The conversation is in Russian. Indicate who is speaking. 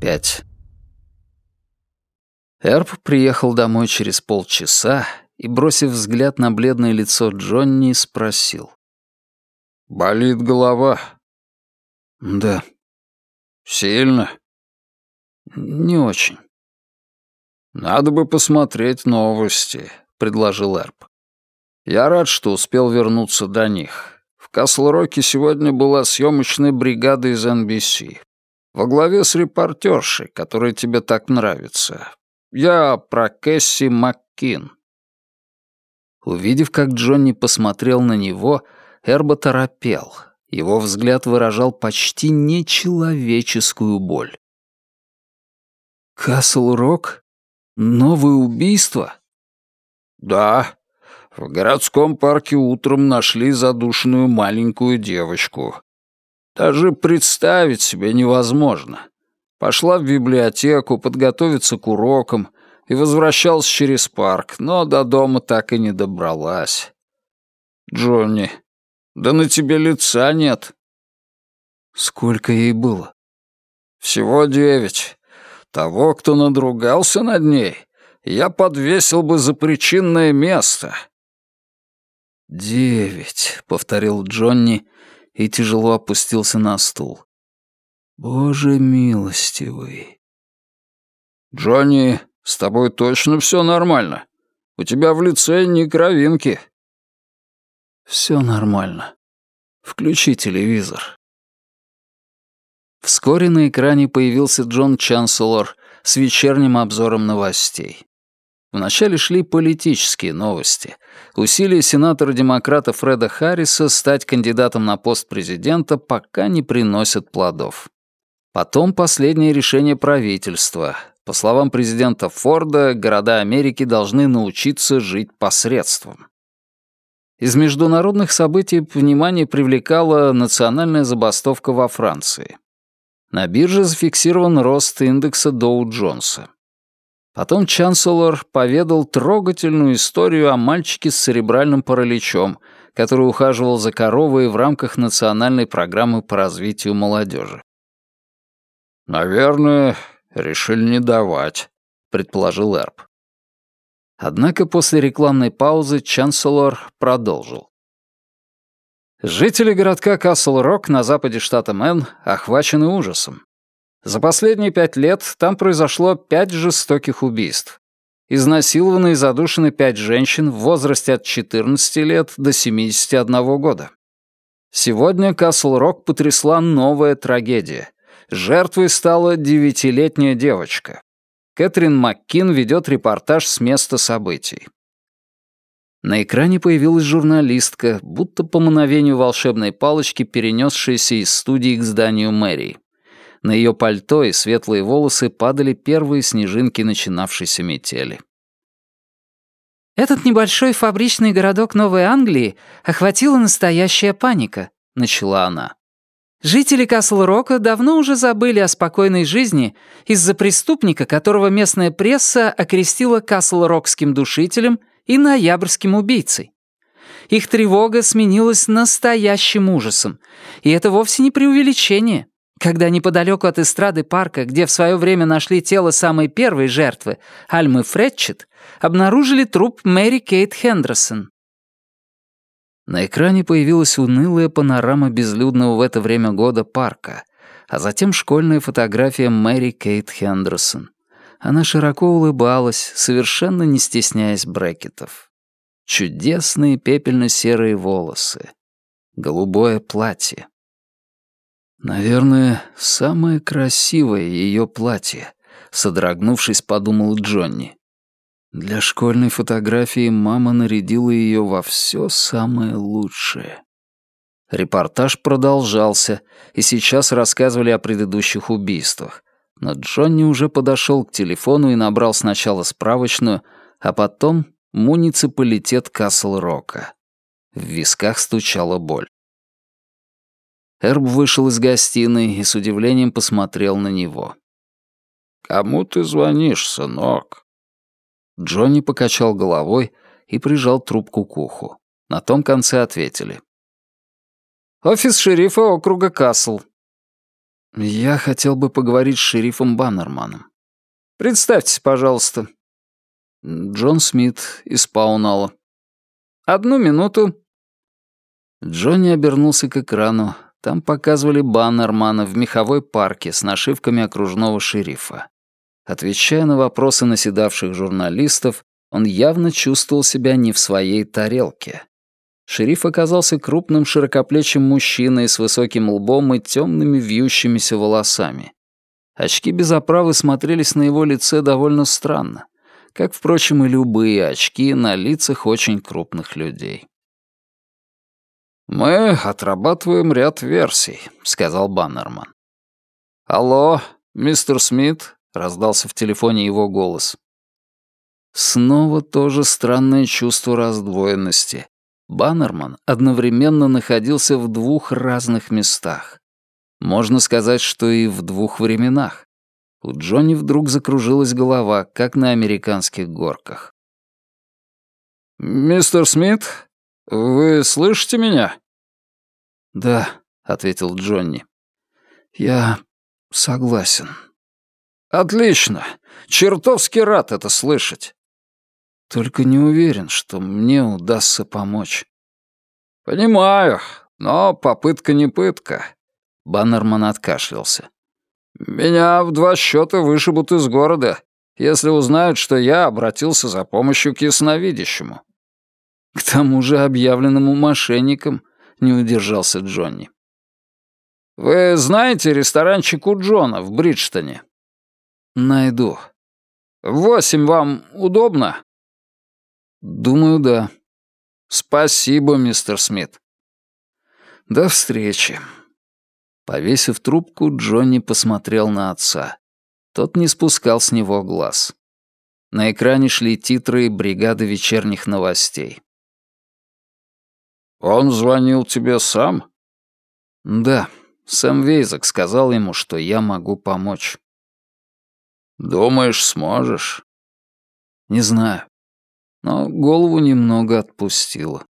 Speaker 1: 45. Эрб приехал домой через полчаса и, бросив взгляд на бледное лицо Джонни, спросил.
Speaker 2: «Болит голова?»
Speaker 1: «Да».
Speaker 2: «Сильно?»
Speaker 1: «Не очень».
Speaker 2: «Надо бы посмотреть новости», — предложил Эрб. «Я рад, что успел вернуться до них. В Касл-Роке сегодня была съемочная бригада из NBC. Во главе с репортершей, которая тебе так нравится. Я про Кэсси Маккин».
Speaker 1: Увидев, как Джонни посмотрел на него, Эрба торопел. Его взгляд выражал почти нечеловеческую боль. «Касл-Рок? Новое убийство?»
Speaker 2: «Да. В городском парке утром нашли задушенную маленькую девочку. Даже представить себе невозможно. Пошла в библиотеку подготовиться к урокам и возвращалась через парк, но до дома так и не добралась. Джонни, да на тебе лица нет.
Speaker 1: Сколько ей было?
Speaker 2: Всего девять. Того, кто надругался над ней, я подвесил бы за причинное место.
Speaker 1: «Девять», — повторил Джонни и тяжело опустился на стул. «Боже милостивый».
Speaker 2: «Джонни, с тобой точно все нормально? У тебя в лице ни кровинки».
Speaker 1: «Все нормально. Включи телевизор». Вскоре на экране появился Джон Чанселор с вечерним обзором новостей. Вначале шли политические новости. Усилия сенатора-демократа Фреда Харриса стать кандидатом на пост президента пока не приносят плодов. Потом последнее решение правительства. По словам президента Форда, города Америки должны научиться жить посредством. Из международных событий внимание привлекала национальная забастовка во Франции. На бирже зафиксирован рост индекса Доу-Джонса. Потом Чанселор поведал трогательную историю о мальчике с церебральным параличом, который ухаживал за коровой в рамках национальной программы по развитию молодежи.
Speaker 2: «Наверное, решили не давать», — предположил Эрб.
Speaker 1: Однако после рекламной паузы Чанселор продолжил. Жители городка Касл-Рок на западе штата Мэн охвачены ужасом. За последние пять лет там произошло пять жестоких убийств. Изнасилованы и задушены пять женщин в возрасте от 14 лет до 71 года. Сегодня Касл-Рок потрясла новая трагедия. Жертвой стала девятилетняя девочка. Кэтрин Маккин ведет репортаж с места событий. На экране появилась журналистка, будто по мановению волшебной палочки, перенесшаяся из студии к зданию мэрии. На ее пальто и светлые волосы падали первые снежинки начинавшейся метели.
Speaker 3: «Этот небольшой фабричный городок Новой Англии охватила настоящая паника», — начала она. «Жители Касл-Рока давно уже забыли о спокойной жизни из-за преступника, которого местная пресса окрестила Касл-Рокским душителем и ноябрьским убийцей. Их тревога сменилась настоящим ужасом, и это вовсе не преувеличение. Когда неподалеку от эстрады парка, где в свое время нашли тело самой первой жертвы, Альмы Фретчет, обнаружили труп Мэри Кейт Хендерсон.
Speaker 1: На экране появилась унылая панорама безлюдного в это время года парка, а затем школьная фотография Мэри Кейт Хендерсон. Она широко улыбалась, совершенно не стесняясь брекетов. Чудесные пепельно-серые волосы. Голубое платье. Наверное, самое красивое ее платье, содрогнувшись, подумал Джонни. Для школьной фотографии мама нарядила ее во все самое лучшее. Репортаж продолжался, и сейчас рассказывали о предыдущих убийствах. Но Джонни уже подошел к телефону и набрал сначала справочную, а потом муниципалитет Касл-Рока. В висках стучала боль. Эрб вышел из гостиной и с удивлением посмотрел на него.
Speaker 2: «Кому ты звонишь, сынок?»
Speaker 1: Джонни покачал головой и прижал трубку к уху. На том конце ответили.
Speaker 3: «Офис шерифа округа Касл.
Speaker 1: Я хотел бы поговорить с шерифом Баннерманом.
Speaker 2: Представьтесь, пожалуйста.
Speaker 1: Джон Смит из Паунала.
Speaker 2: Одну минуту.
Speaker 1: Джонни обернулся к экрану. Там показывали Баннермана в меховой парке с нашивками окружного шерифа. Отвечая на вопросы наседавших журналистов, он явно чувствовал себя не в своей тарелке. Шериф оказался крупным широкоплечим мужчиной с высоким лбом и темными вьющимися волосами. Очки без оправы смотрелись на его лице довольно странно, как, впрочем, и любые очки на лицах очень крупных людей.
Speaker 2: «Мы отрабатываем ряд версий», — сказал Баннерман. «Алло, мистер Смит?» — раздался в телефоне его голос.
Speaker 1: Снова тоже странное чувство раздвоенности. Баннерман одновременно находился в двух разных местах. Можно сказать, что и в двух временах. У Джонни вдруг закружилась голова, как на американских горках.
Speaker 2: «Мистер Смит, вы слышите меня?»
Speaker 1: «Да», — ответил Джонни. «Я согласен».
Speaker 2: «Отлично. Чертовски рад это слышать.
Speaker 1: Только не уверен, что мне удастся помочь.
Speaker 2: Понимаю, но попытка не пытка.
Speaker 1: Баннерман откашлялся.
Speaker 2: Меня в два счета вышибут из города, если узнают, что я обратился за помощью к ясновидящему.
Speaker 1: К тому же объявленному мошенником, не удержался Джонни.
Speaker 2: Вы знаете ресторанчик у Джона в Бриджтоне?
Speaker 1: Найду.
Speaker 2: восемь вам удобно?
Speaker 1: «Думаю, да».
Speaker 2: «Спасибо, мистер Смит».
Speaker 1: «До встречи». Повесив трубку, Джонни посмотрел на отца. Тот не спускал с него глаз. На экране шли титры бригады вечерних новостей.
Speaker 2: «Он звонил тебе сам?»
Speaker 1: «Да. Сэм Вейзак сказал ему, что я могу помочь».
Speaker 2: «Думаешь, сможешь?»
Speaker 1: «Не знаю но голову немного отпустило.